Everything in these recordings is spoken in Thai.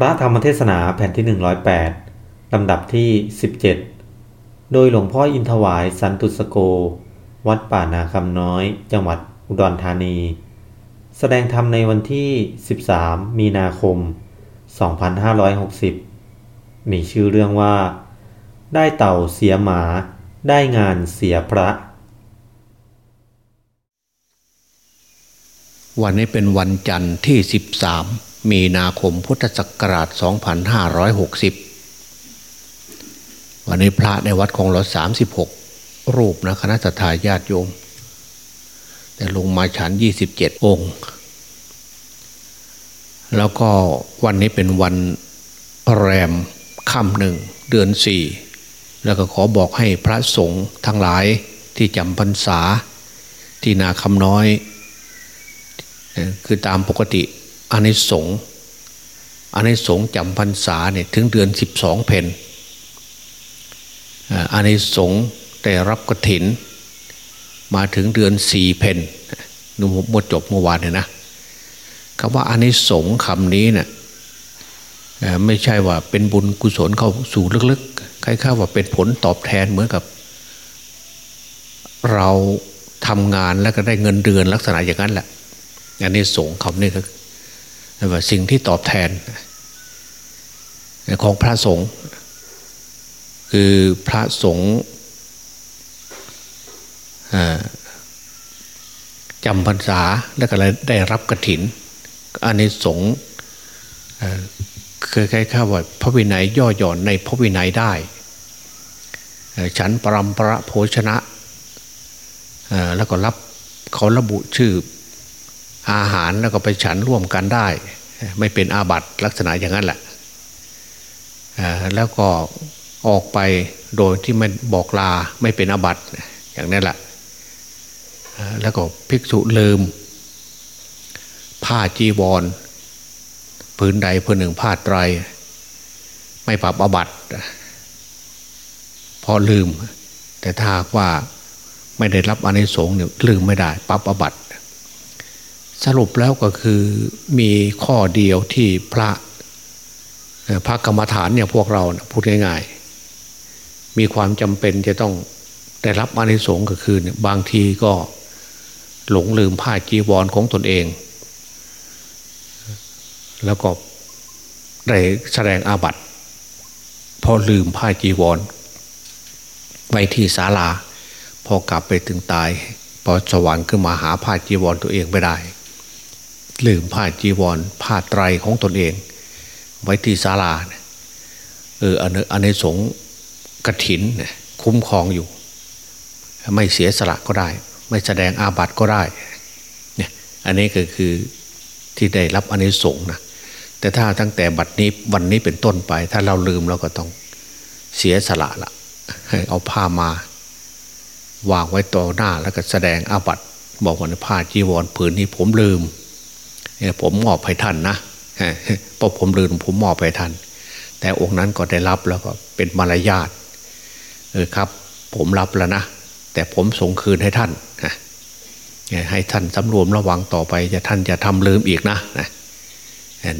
พระธรรมเทศนาแผ่นที่ 108 ลำดับที่ 17 โดยหลวงพ่ออินทวายสันตุสโก วัดป่านาคำน้อย จังหวัดอุดรธานี แสดงธรรมในวันที่ 13 มีนาคม 2560 มีชื่อเรื่องว่า ได้เต่าเสียหมา ได้งานเสียพระ วันนี้เป็นวันจันทร์ที่ 13 มีนาคมพุทธศักราช 2560 วันนี้พระในวัดของเรา36 รูปนะคณะทาญาติโยม แต่ลงมาฉัน 27 องค์ แล้วก็วันนี้เป็นวันแรมค่ำหนึ่งเดือนสี่ แล้วก็ขอบอกให้พระสงฆ์ทั้งหลายที่จำพรรษาที่นาคำน้อย คือตามปกติ อานิสงส์อานิสงส์จำพรรษาเนี่ยถึงเดือนสิบสองเพนอานิสงส์ได้รับกระถิน มาถึงเดือนสี่เพนนูหมดจบเมื่อวานเนี่ยนะคำว่าอานิสงส์คำนี้เนี่ยไม่ใช่ว่าเป็นบุญกุศลเข้าสู่ลึกๆคล้ายๆว่าเป็นผลตอบแทนเหมือนกับ เราทำงานแล้วก็ได้เงินเดือนลักษณะอย่างนั้นแหละอันนี้สงคำนี้ ก็ว่าสิ่งที่ตอบแทนของพระสงฆ์คือพระสงฆ์จำพรรษาแล้วก็ได้รับกระถินอันนี้สงเคยใครข้าว่าพระวินัยย่อหย่อนในพระวินัยได้ ฉันปรำประโภชนะแล้วก็รับเขาระบุชื่อ อาหารแล้วก็ไปฉันร่วมกันได้ ไม่เป็นอาบัติลักษณะอย่างนั้นแหละแล้วก็ออกไปโดยที่ไม่บอกลาไม่เป็นอาบัติอย่างนี้นแหละแล้วก็ภิกษุลืม ผ้าจีวรพื้นใดพื้นหนึ่งผ้าไตร ไม่ปรับอาบัติพอลืม แต่ถ้าว่าไม่ได้รับอนิสงส์เนี่ยลืมไม่ได้ปรับอาบัติ สรุปแล้วก็คือมีข้อเดียวที่พระพระกรรมฐานเนี่ยพวกเราพูดง่ายๆ มีความจำเป็นจะต้องได้รับอานิสงส์ก็คือบางทีก็หลงลืมผ้าจีวรของตนเอง แล้วก็ได้แสดงอาบัติพอลืมผ้าจีวร ไว้ที่ศาลา พอกลับไปถึงตาย พอสวรรค์ขึ้นมาหาผ้าจีวรตัวเองไม่ได้ ลืมผ้าจีวรผ้าไตรของตนเอง ไว้ที่ศาลาเอออันในสงกระถินคุ้มครองอยู่ ไม่เสียสละก็ได้ ไม่แสดงอาบัติก็ได้เนี่ยอันนี้ก็คือที่ได้รับอันในสงนะแต่ถ้าตั้งแต่บัดนี้วันนี้เป็นต้นไป ถ้าเราลืมเราก็ต้องเสียสละละเอาผ้ามาวางไว้ต่อหน้าแล้วก็แสดงอาบัติบอกว่าผ้าจีวรผืนนี้ผมลืม ผมมอบให้ท่านนะเพราะผมลืมผมมอบให้ท่าน แต่องค์นั้นก็ได้รับแล้วก็เป็นมารยาทเออครับ ผมรับแล้วนะ แต่ผมส่งคืนให้ท่านให้ท่านสำรวมระวังต่อไปจะท่านจะทำลืมอีกนะ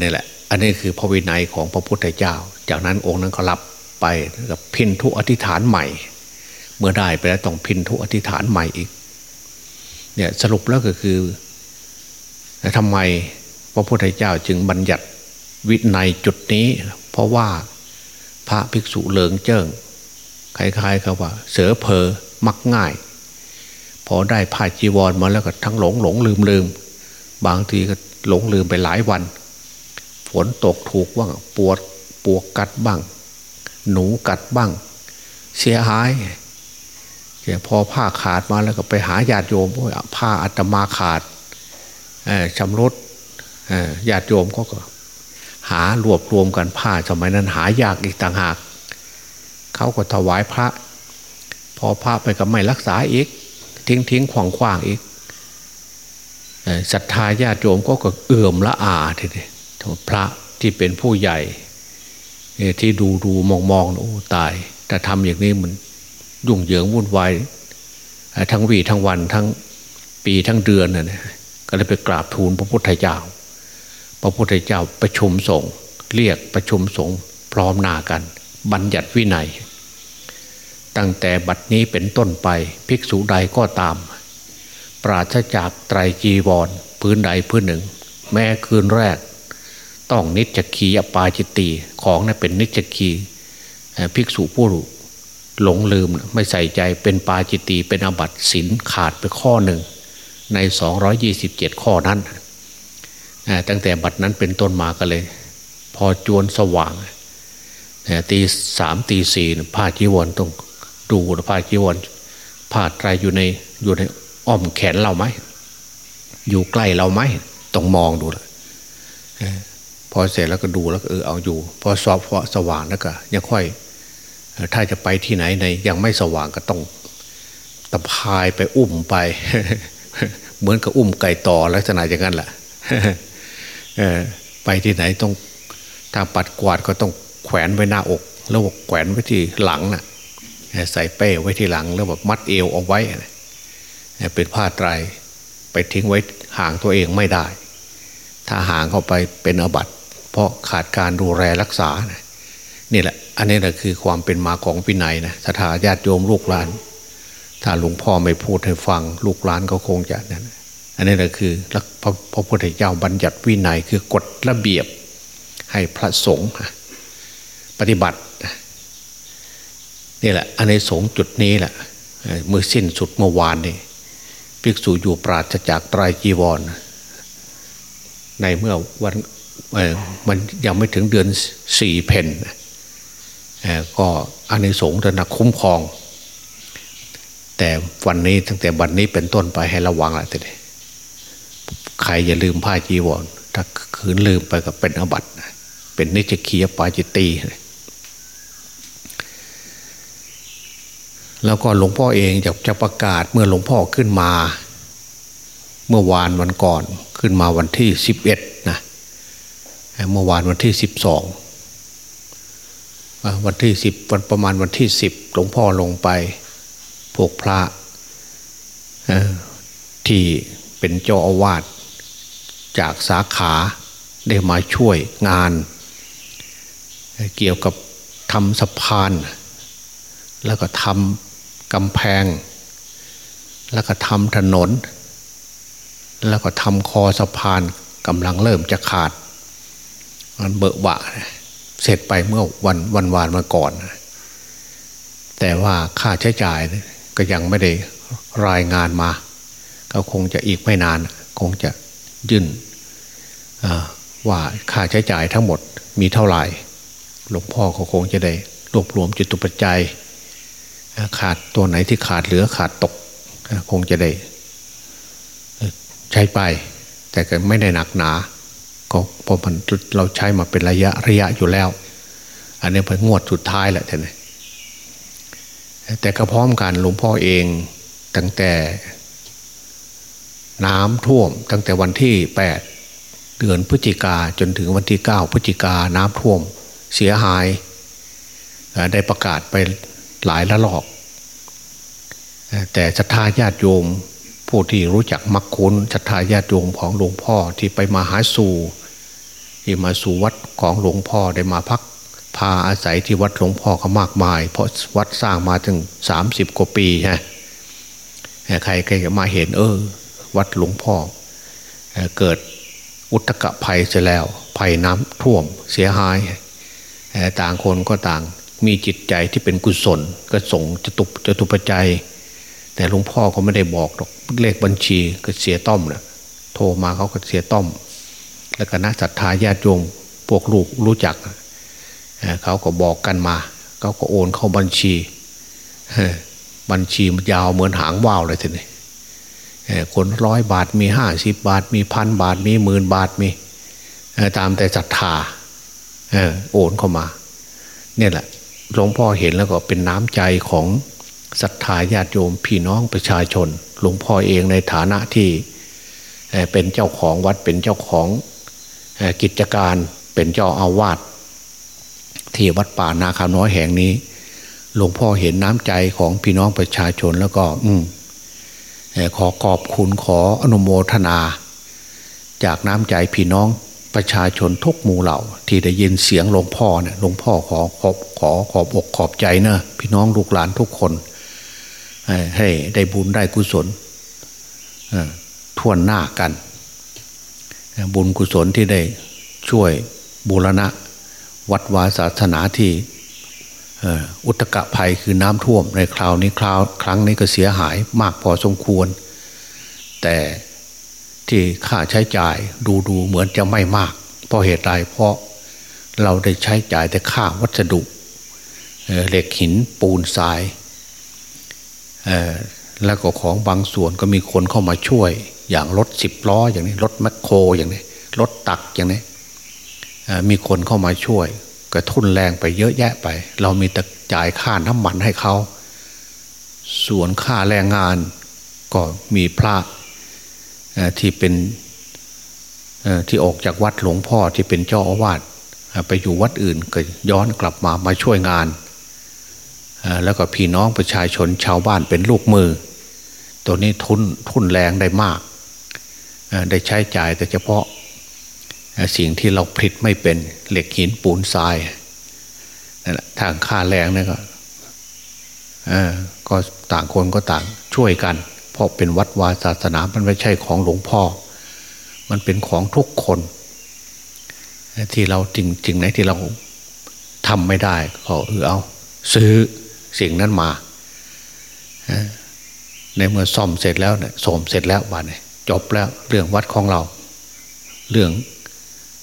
นี่แหละ อันนี้คือพระวินัยของพระพุทธเจ้า จากนั้นองค์นั้นก็รับไปกับพินทุอธิษฐานใหม่ เมื่อได้ไปแล้วต้องพินทุอธิษฐานใหม่อีกเนี่ยสรุปแล้วก็คือ ทำไมพระพุทธเจ้าจึงบัญญัติวินัยจุดนี้ เพราะว่าพระภิกษุเหลิงเจิ้งคล้ายๆกับว่า เสือเพอมักง่าย พอได้ผ้าจีวรมาแล้วก็ทั้งหลงหลงลืมลืมบางทีก็หลงลืมไปหลายวันฝนตกถูกบ้างปวดปวกกัดบ้าง หนูกัดบ้าง เสียหายพอผ้าขาดมาแล้วก็ไปหาญาติโยมผ้าอัตมาขาด ชำรุดญาติโยมก็หารวบรวมกันผ้าสมัยนั้นหายากอีกต่างหาก เขาก็ถวายพระ พอพระไปก็ไม่รักษาอีก ทิ้งทิ้งขวางขวางอีกศรัทธาญาติโยมก็ก็เอื่อมละอาทีเดียพระที่เป็นผู้ใหญ่ที่ดูดูมองมองโอ้ตาย แต่ทำอย่างนี้มันยุ่งเหยิงวุ่นวายทั้งวีทั้งวันทั้งปีทั้งเดือนน่ะ ก็เลยไปกราบทูลพระพุทธเจ้า พระพุทธเจ้าประชุมส่งเรียกประชุมสงฆ์พร้อมหน้ากัน บัญญัติวินัย ตั้งแต่บัดนี้เป็นต้นไปภิกษุใดก็ตาม ปราศจากไตรจีวรพื้นใดพื้นหนึ่ง แม้คืนแรก ต้องนิจคีอปาจิตตีของนั้นเป็นนิจคีภิกษุผู้หลงลืมไม่ใส่ใจเป็นปาจิตตีเป็นอบัตสินขาดไปข้อหนึ่ง ใน 227 ข้อนั้นตั้งแต่บัดนั้นเป็นต้นมาก็เลย พอจวนสว่างตีสามตีสี่ผ้าจีวรต้องดูผ้าจีวรผ้าไตรอยู่ในอยู่ในอ้อมแขนเราไหมอยู่ใกล้เราไหมต้องมองดูละพอเสร็จแล้วก็ดูแล้วก็เออเอาอยู่ พอสอบพอสว่างแล้วก็ยังค่อย ถ้าจะไปที่ไหนในยังไม่สว่างก็ต้องตะพายไปอุ้มไป เหมือนกับอุ้มไก่ต่อลักษณะอย่างนั้นแหละไปที่ไหนต้องถ้าปัดกวาดก็ต้องแขวนไว้หน้าอกแล้วแขวนไว้ที่หลังน่ะใส่เป้ไว้ที่หลังแล้วแบบมัดเอวเอาไว้เป็นผ้าไตรไปทิ้งไว้ห่างตัวเองไม่ได้ ถ้าห่างเข้าไปเป็นอบัตเพราะขาดการดูแลรักษานี่แหละ อันนี้แหละคือความเป็นมาของปินัยนะสถาญาติโยมลูกหลาน ถ้าหลวงพ่อไม่พูดให้ฟัง ลูกหลานก็คงจะนั่นอันนี้แหละคือพระพระพุทธเจ้าบัญญัติวินัยคือกฎระเบียบให้พระสงฆ์ปฏิบัตินี่แหละอันในสงจุดนี้แหละเมื่อสิ้นสุดเมื่อวานนี่ภิกษุอยู่ปราศจากไตรจีวร ในเมื่อวันมันยังไม่ถึงเดือนสี่เพนก็อันในสงจะนักคุ้มครอง แต่วันนี้ตั้งแต่วันนี้เป็นต้นไปให้ระวังละทีนี้ใครอย่าลืมผ้าจีวร ถ้าคืนลืมไปก็เป็นอบัตเป็นนิจคียปาจิตีแล้วก็หลวงพ่อเองจะจะประกาศเมื่อหลวงพ่อขึ้นมา เมื่อวานวันก่อนขึ้นมาวันที่สิบเอ็ดนะเมื่อวานวันที่สิบสองวันที่สิบวันประมาณวันที่สิบหลวงพ่อลงไป พวกพระที่เป็นเจ้าอาวาสจากสาขาได้มาช่วยงาน เกี่ยวกับทำสะพาน แล้วก็ทำกำแพง แล้วก็ทำถนน แล้วก็ทำคอสะพานกำลังเริ่มจะขาด มันเบอะบะเสร็จไปเมื่อวันวันวานมาก่อน แต่ว่าค่าใช้จ่าย ก็ยังไม่ได้รายงานมา ก็คงจะอีกไม่นาน คงจะยื่นว่าค่าใช้จ่ายทั้งหมดมีเท่าไหร่ หลวงพ่อเขาคงจะได้รวบรวมจิตุปัจจัย ขาดตัวไหนที่ขาดเหลือขาดตก คงจะได้ใช้ไป แต่ก็ไม่ได้หนักหนาก็เพราะมันเราใช้มาเป็นระยะระยะอยู่แล้ว อันนี้เป็นงวดสุดท้ายแหละท่าน แต่ก็พร้อมกันหลวงพ่อเองตั้งแต่น้ำท่วม ตั้งแต่วันที่แปดเดือนพฤศจิกาจนถึงวันที่เก้าพฤศจิกาน้ำท่วมเสียหาย ได้ประกาศไปหลายละลอก แต่ศรัทธาญาติโยม ผู้ที่รู้จักมักคุ้นศรัทธาญาติโยมของหลวงพ่อที่ไปมาหาสู่ที่มาสู่วัดของหลวงพ่อได้มาพัก พาอาศัยที่วัดหลวงพ่อเขามากมาย เพราะวัดสร้างมาถึงสามสิบกว่าปีฮะใครใครมาเห็น เออ วัดหลวงพ่อ เกิดอุตกะภัยเสียแล้ว ภัยน้ำท่วมเสียหาย ต่างคนก็ต่างมีจิตใจที่เป็นกุศล ก็ส่งจะตุจะตุปัจแต่หลวงพ่อเขาไม่ได้บอกหรอกเลขบัญชีก็เสียต้อมนะโทรมาเขาก็เสียต้อม แล้วก็นักศรัทธาญาติโยมพวกลูกรู้จัก เขาก็บอกกันมา เขาก็โอนเข้าบัญชีบัญชีมันยาวเหมือนหางว่าวเลยทีนี้คนร้อยบาทมีห้าสิบบาท มีพันบาทมีหมื่นบาทมีตามแต่ศรัทธาโอนเข้ามา เนี่ยแหละหลวงพ่อเห็นแล้วก็เป็นน้ำใจของศรัทธาญาติโยมพี่น้องประชาชน หลวงพ่อเองในฐานะที่เป็นเจ้าของวัดเป็นเจ้าของกิจการเป็นเจ้าอาวาส ที่วัดป่านาคาน้อยแห่งนี้ หลวงพ่อเห็นน้ำใจของพี่น้องประชาชนแล้วก็ อืขอขอบคุณขออนุโมทนา จากน้ำใจพี่น้องประชาชนทุกหมู่เหล่า ที่ได้ยินเสียงหลวงพ่อเนี่ยหลวงพ่อขอขอบขอขอบอกขอบใจเนะพี่น้องลูกหลานทุกคน ให้ได้บุญได้กุศลท่วนหน้ากัน บุญกุศลที่ได้ช่วยบูรณะ วัดวาศาสนาที่อุตกะภัยคือน้ำท่วมในคราวนี้คราวครั้งนี้ก็เสียหายมากพอสมควร แต่ที่ค่าใช้จ่ายดูดูเหมือนจะไม่มาก เพราะเหตุใดเพราะเราได้ใช้จ่ายแต่ค่าวัสดุเหล็กหินปูนทรายแล้วก็ของบางส่วนก็มีคนเข้ามาช่วย อย่างรถสิบล้ออย่างนี้รถแมคโครอย่างนี้รถตักอย่างนี้ มีคนเข้ามาช่วย กระทุนแรงไปเยอะแยะไป เรามีแต่จ่ายค่าน้ำมันให้เขา ส่วนค่าแรงงานก็มีพระที่เป็นที่ออกจากวัดหลวงพ่อที่เป็นเจ้าอาวาสไปอยู่วัดอื่นก็ย้อนกลับมามาช่วยงาน แล้วก็พี่น้องประชาชนชาวบ้านเป็นลูกมือ ตัวนี้ทุนทุนแรงได้มาก ได้ใช้จ่ายแต่เฉพาะ สิ่งที่เราผลิตไม่เป็นเหล็กหินปูนทรายนั่นแหละทางค่าแรงนี่ก็ก็ต่างคนก็ต่างช่วยกัน เพราะเป็นวัดวาศาสนามันไม่ใช่ของหลวงพ่อ มันเป็นของทุกคนที่เราจริงจริงไหนที่เราทำไม่ได้ก็เออเอาซื้อสิ่งนั้นมาในเมื่อซ่อมเสร็จแล้วเนี่ยสมเสร็จแล้วบ้านเนี่ยจบแล้วเรื่องวัดของเรา เรื่อง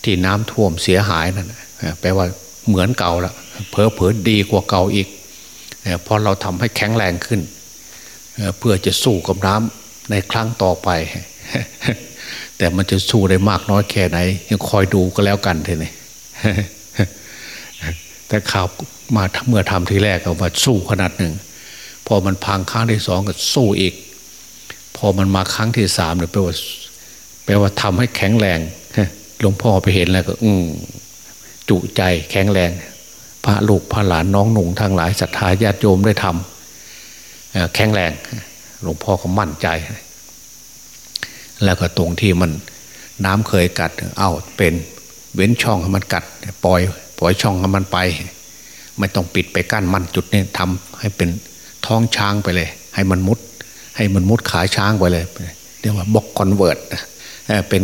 ที่น้ำท่วมเสียหายนั่นแปลว่าเหมือนเก่าละเพอเพอดีกว่าเก่าอีกเพราะเราทำให้แข็งแรงขึ้น เพื่อจะสู้กับน้ำในครั้งต่อไป แต่มันจะสู้ได้มากน้อยแค่ไหน ยังคอยดูก็แล้วกันเทีนี้แต่ข่าวมาเมื่อทำทีแรกเอามาสู้ขนาดหนึ่ง พอมันพังครั้งที่สองก็สู้อีก พอมันมาครั้งที่สามเนี่ยแปลว่าแปลว่าทำให้แข็งแรง หลวงพ่อไปเห็นแล้วก็ อืมจุใจแข็งแรง พระลูกพระหลานน้องหนุ่งทั้งหลายศรัทธาญาติโยมได้ทำแข็งแรง หลวงพ่อก็มั่นใจ แล้วก็ตรงที่มันน้ำเคยกัด เอาเป็นเว้นช่องให้มันกัด ปล่อย ปล่อยช่องให้มันไป ไม่ต้องปิดไปกั้นมันจุดนี้ทำให้เป็นท้องช้างไปเลย ให้มันมุด ให้มันมุดขาช้างไปเลยเรียกว่า box culvert เป็น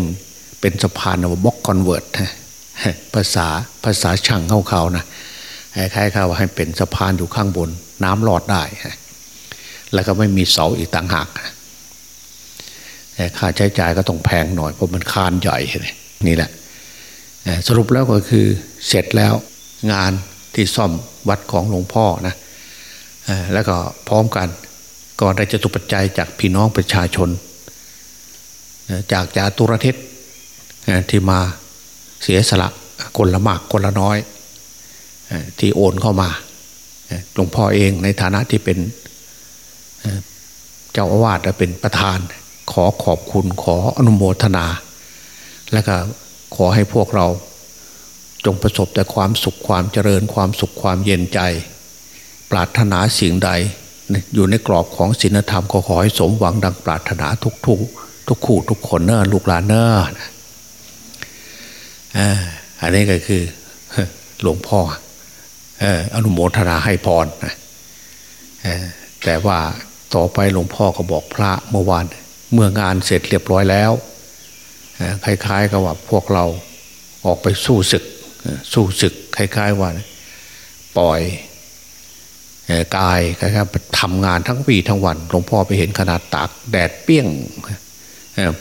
เป็นสะพานว่า box culvert ภาษาภาษาช่างเข้าเขานะคล้ายๆว่าให้เป็นสะพานอยู่ข้างบน น้ำหลอดได้แล้วก็ไม่มีเสาอีกต่างหากค่าใช้จ่ายก็ต้องแพงหน่อยเพราะมันคานใหญ่นี่แหละสรุปแล้วก็คือเสร็จแล้วงานที่ซ่อมวัดของหลวงพ่อนะแล้วก็พร้อมกันก็ได้จตุปัจจัยจากพี่น้องประชาชน จากจาตุรเทศ ที่มาเสียสละคนละมากคนละน้อย ที่โอนเข้ามาหลวงพ่อเองในฐานะที่เป็นเจ้าอาวาสเป็นประธาน ขอขอบคุณขออนุโมทนา และก็ขอให้พวกเราจงประสบแต่ความสุขความเจริญความสุขความเย็นใจ ปรารถนาสิ่งใด อยู่ในกรอบของศีลธรรมขอขอให้สมหวังดังปรารถนาทุกทุกทุกคู่ทุกคนเนอลูกหลานเนอ อันนี้ก็คือหลวงพ่ออนุโมทนาให้พรนะแต่ว่าต่อไปหลวงพ่อก็บอกพระเมื่อวาน เมื่องานเสร็จเรียบร้อยแล้วคล้ายๆกับว่าพวกเราออกไปสู้ศึกสู้ศึกคล้าย ๆว่า ปล่อยกายคล้ายๆทำงานทั้งวีทั้งวันหลวงพ่อไปเห็นขนาดตากแดดเปี้ยง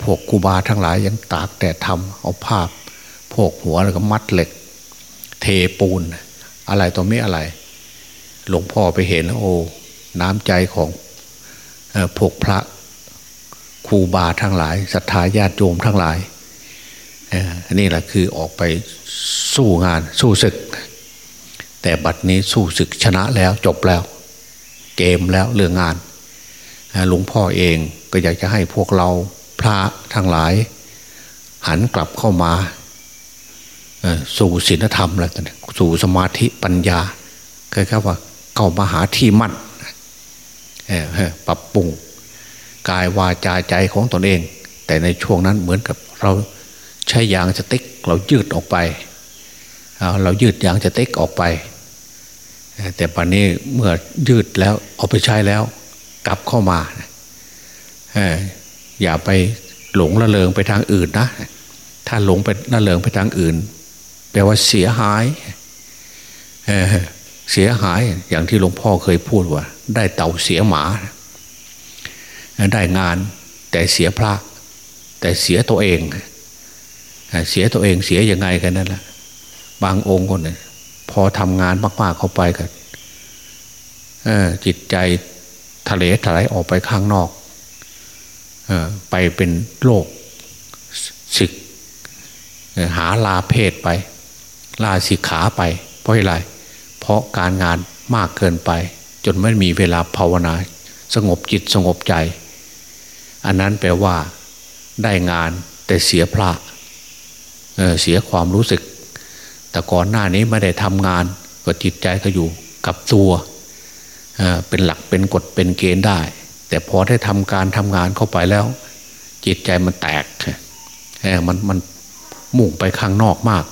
พวกกูบาทั้งหลายยังตากแดดทำเอาภาพ โพกหัวแล้วก็มัดเหล็ก เทปูน อะไรตัวไม่อะไร หลวงพ่อไปเห็นแล้วโอ้น้ำใจของพวกพระครูบาทั้งหลายศรัทธาญาติโยมทั้งหลายอันนี้แหละคือออกไปสู้งานสู้ศึก แต่บัดนี้สู้ศึกชนะแล้วจบแล้ว เกมแล้วเรื่องงานหลวงพ่อเองก็อยากจะให้พวกเราพระทั้งหลาย หันกลับเข้ามา สู่ศีลธรรมแล้วสู่สมาธิปัญญาเคยครับว่าเข้ามาหาที่มั่นปรับปรุงกายวาจาใจของตนเอง แต่ในช่วงนั้นเหมือนกับเราใช้ยางสติ๊กเรายืดออกไป เรายืดยางสติ๊กออกไป แต่ปัจนี้เมื่อยืดแล้วเอาไปใช้แล้ว กลับเข้ามาอย่าไปหลงละเลงไปทางอื่นนะ ถ้าหลงไปละเลงไปทางอื่น แปลว่าเสียหายเสียหายอย่างที่หลวงพ่อเคยพูดว่า ได้เต่าเสียหมา ได้งานแต่เสียพระ แต่เสียตัวเอง เสียตัวเองเสียยังไงกันนั่นแหละบางองค์คนเนี่ยพอทำงานมากๆเข้าไปกันจิตใจทะเลถลายออกไปข้างนอกไปเป็นโรคสิกหาลาเพศไป ลาสิขาไป เพราะอะไร เพราะการงานมากเกินไป จนไม่มีเวลาภาวนา สงบจิตสงบใจ อันนั้นแปลว่า ได้งานแต่เสียพระเเสียความรู้สึก แต่ก่อนหน้านี้ไม่ได้ทำงาน ก็จิตใจก็อยู่กับตัวเเป็นหลักเป็นกฎเป็นเกณฑ์ได้ แต่พอได้ทำการทำงานเข้าไปแล้ว จิตใจมันแตกมันมันมุ่งไปข้างนอกมาก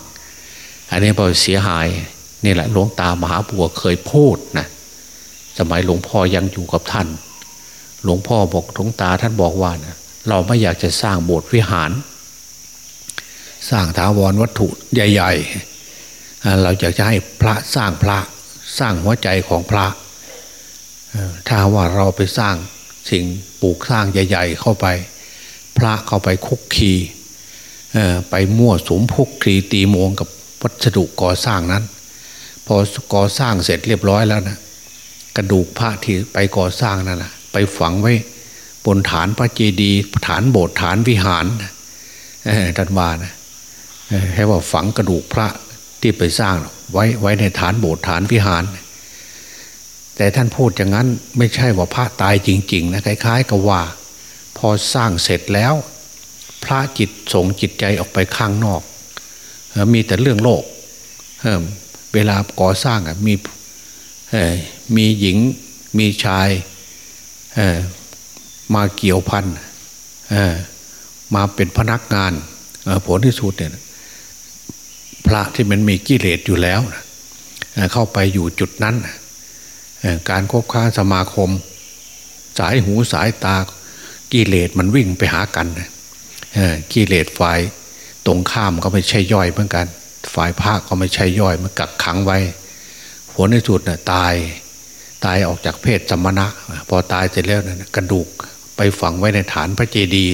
อันนี้พอเสียหายนี่แหละหลวงตามหาบัวเคยพูดนะสมัยหลวงพ่อยังอยู่กับท่าน หลวงพ่อบอกหลวงตาท่านบอกว่านะเราไม่อยากจะสร้างโบสถ์วิหาร สร้างถาวรวัตถุใหญ่ ๆ เราอยากจะให้พระสร้างพระสร้างหัวใจของพระถ้าว่าเราไปสร้างสิ่งปลูกสร้างใหญ่ ๆ เข้าไป พระเข้าไปคุกคีไปมั่วสมพุกคีตีโมงกับ วัสดุก่อสร้างนั้น พอก่อสร้างเสร็จเรียบร้อยแล้วนะกระดูกพระที่ไปก่อสร้างนั่นนะไปฝังไว้บนฐานพระเจดีย์ฐานโบสถ์ฐานวิหารท่านว่านะให้ว่าฝังกระดูกพระที่ไปสร้างไว้ไว้ในฐานโบสถ์ฐานวิหาร แต่ท่านพูดอย่างนั้นไม่ใช่ว่าพระตายจริงๆนะคล้าย ๆ กับว่า พอสร้างเสร็จแล้ว พระจิตส่งจิตใจออกไปข้างนอก มีแต่เรื่องโลกเวลาก่อสร้างมีมีหญิงมีชายมาเกี่ยวพันมาเป็นพนักงานผลที่สุดเนี่ยพระที่มันมีกิเลสอยู่แล้วเข้าไปอยู่จุดนั้นการคบค้าสมาคม สายหูสายตากิเลสมันวิ่งไปหากันกิเลสฝ่าย ตรงข้ามก็ไม่ใช่ย่อยเหมือนกัน ฝ่ายภาคก็ไม่ใช่ย่อยมันกักขังไว้ผลในสุดน่ะตายตายออกจากเพศสมณะ พอตายเสร็จแล้วนะกระดูกไปฝังไว้ในฐานพระเจดีย์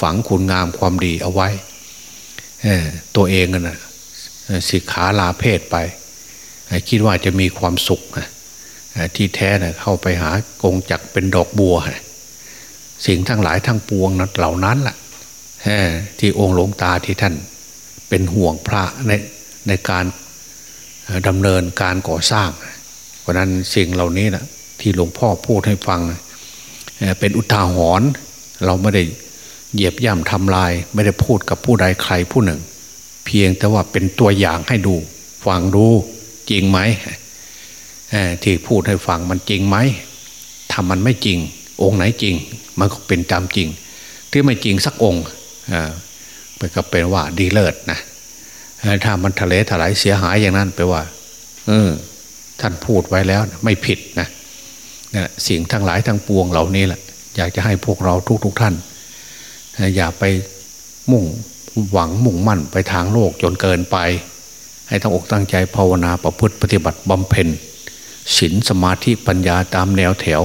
ฝังคุณงามความดีเอาไว้ตัวเองนะสิขาลาเพศไป คิดว่าจะมีความสุขที่แท้นะเข้าไปหากงจักเป็นดอกบัว สิ่งทั้งหลายทั้งปวงนั้นเหล่านั้นแหละ ที่องค์หลวงตาที่ท่านเป็นห่วงพระในในการดำเนินการก่อสร้าง เพราะนั้นสิ่งเหล่านี้นะที่หลวงพ่อพูดให้ฟัง เป็นอุทาหรณ์เราไม่ได้เหยียบย่ำทำลาย ไม่ได้พูดกับผู้ใดใครผู้หนึ่ง เพียงแต่ว่าเป็นตัวอย่างให้ดู ฟังดูจริงไหมที่พูดให้ฟังมันจริงไหมทำมันไม่จริง องค์ไหนจริง มันก็เป็นตามจริง ที่ไม่จริงสักองค์ ไปก็เป็นว่าดีเลิศนะถ้ามันทะเลถลายเสียหายอย่างนั้นไปว่า เออ ท่านพูดไว้แล้วไม่ผิดนะนี่สิ่งทั้งหลายทั้งปวงเหล่านี้แหละอยากจะให้พวกเราทุกๆทท่าน อย่าไปมุ่งหวังมุ่งมั่นไปทางโลกจนเกินไป ให้ตั้งอกตั้งใจภาวนาประพฤติปฏิบัติบำเพ็ญศีลสมาธิปัญญาตามแนวแถว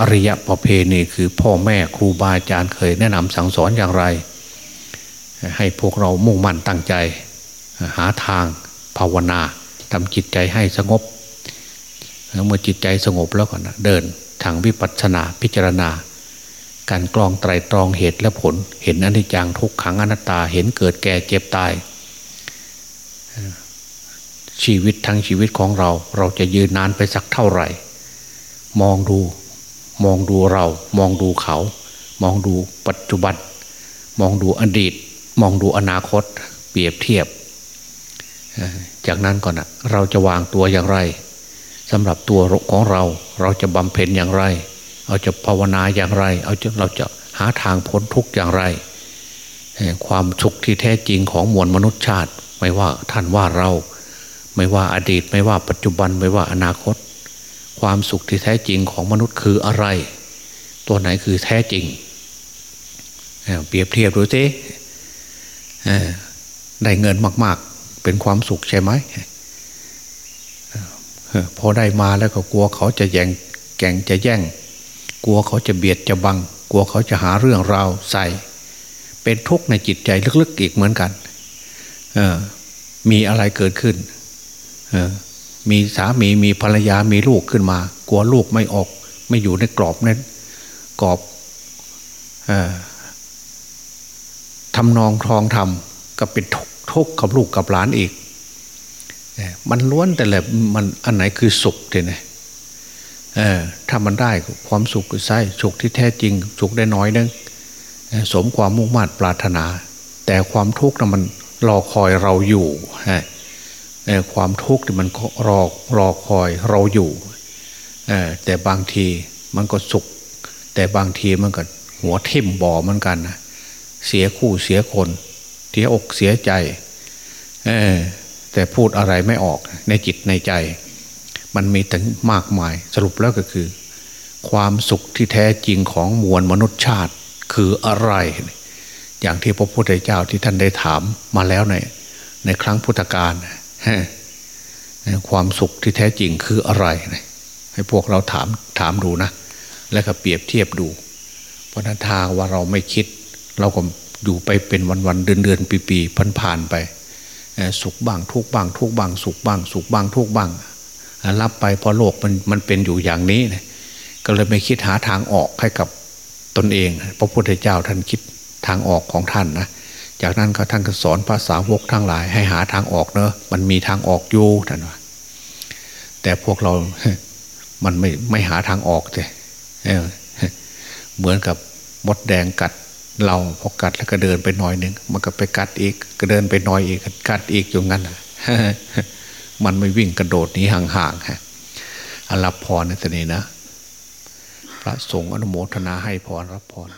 อริยประเพณีคือพ่อแม่ครูบาอาจารย์เคยแนะนำสั่งสอนอย่างไร ให้พวกเรามุ่งมั่นตั้งใจ หาทางภาวนาทำจิตใจให้สงบเมื่อจิตใจสงบแล้วก็เดินทางวิปัสสนาพิจารณา การกรองไตรตรองเหตุและผล เห็นอนิจจังทุกขังอนัตตาเห็นเกิดแก่เจ็บตาย ชีวิตทั้งชีวิตของเราเราจะยืนนานไปสักเท่าไหร่ มองดู มองดูเรา มองดูเขา มองดูปัจจุบัน มองดูอดีต มองดูอนาคต เปรียบเทียบ จากนั้นก่อนนะเราจะวางตัวอย่างไรสำหรับตัวของเรา เราจะบำเพ็ญอย่างไร เราจะภาวนาอย่างไร เอาจะเราจะหาทางพ้นทุกข์อย่างไร ความสุขที่แท้จริงของมวลมนุษยชาติ ไม่ว่าท่านว่าเรา ไม่ว่าอดีต ไม่ว่าปัจจุบัน ไม่ว่าอนาคต ความสุขที่แท้จริงของมนุษย์คืออะไร ตัวไหนคือแท้จริงเปรียบเทียบดูสิได้เงินมาก ๆ เป็นความสุขใช่ไหมพอได้มาแล้วก็กลัวเขาจะแย่งแก่งจะแย่ง กลัวเขาจะเบียดจะบัง กลัวเขาจะหาเรื่องราวใส่ เป็นทุกข์ในจิตใจลึกๆอีกเหมือนกันมีอะไรเกิดขึ้น มีสามีมีภรรยามีลูกขึ้นมา กลัวลูกไม่ออก ไม่อยู่ในกรอบนั้นกรอบทำนองทองทำก็เป็นทุกข์กับลูกกับหลานอีก มันล้วนแต่ละมันอันไหนคือสุขเนี่ยถ้ามันได้ความสุขใช่สุขที่แท้จริง สุขได้น้อยนึงสมความมุ่งมั่นปรารถนา แต่ความทุกข์นั้นมันรอคอยเราอยู่ฮะ ความทุกข์ที่มันรอรอคอยเราอยู่แต่บางทีมันก็สุข แต่บางทีมันก็หัวทิ่มบ่อเหมือนกันนะเสียคู่เสียคนเสียอกเสียใจแต่พูดอะไรไม่ออกในจิตในใจ มันมีถึงมากมายสรุปแล้วก็คือ ความสุขที่แท้จริงของมวลมนุษยชาติคืออะไร อย่างที่พระพุทธเจ้าที่ท่านได้ถามมาแล้วในในครั้งพุทธกาล ความสุขที่แท้จริงคืออะไร ให้พวกเราถามถามดูนะ แล้วก็เปรียบเทียบดู เพราะนั้นทาว่าเราไม่คิด เราก็อยู่ไปเป็นวันวันเดือนเดือนปีปีผ่านผ่านไป สุขบ้างทุกบ้าง ทุกบ้าง สุขบ้าง สุขบ้างทุกบ้าง รับไปพราะโลกมันมันเป็นอยู่อย่างนี้นะก็เลยไม่คิดหาทางออกให้กับตนเอง พระพุทธเจ้าท่านคิดทางออกของท่านนะ จากนั้นก็ท่านก็สอนภาษาวกทั้งหลาย ให้หาทางออกเนอะมันมีทางออกอยู่ท่านว่าแต่พวกเรา มันไม่ไม่หาทางออกเลยเหมือนกับมดแดงกัดเราพอกัดแล้วก็เดินไปหน่อยหนึ่งมันก็ไปกัดอีก ก็เดินไปหน่อยอีกกัดอีกอย่างนั้นมันไม่วิ่งกระโดดนี้ห่างๆฮะรับพรในตนี้นะ พระสงฆ์อนุโมทนาให้พรรับพร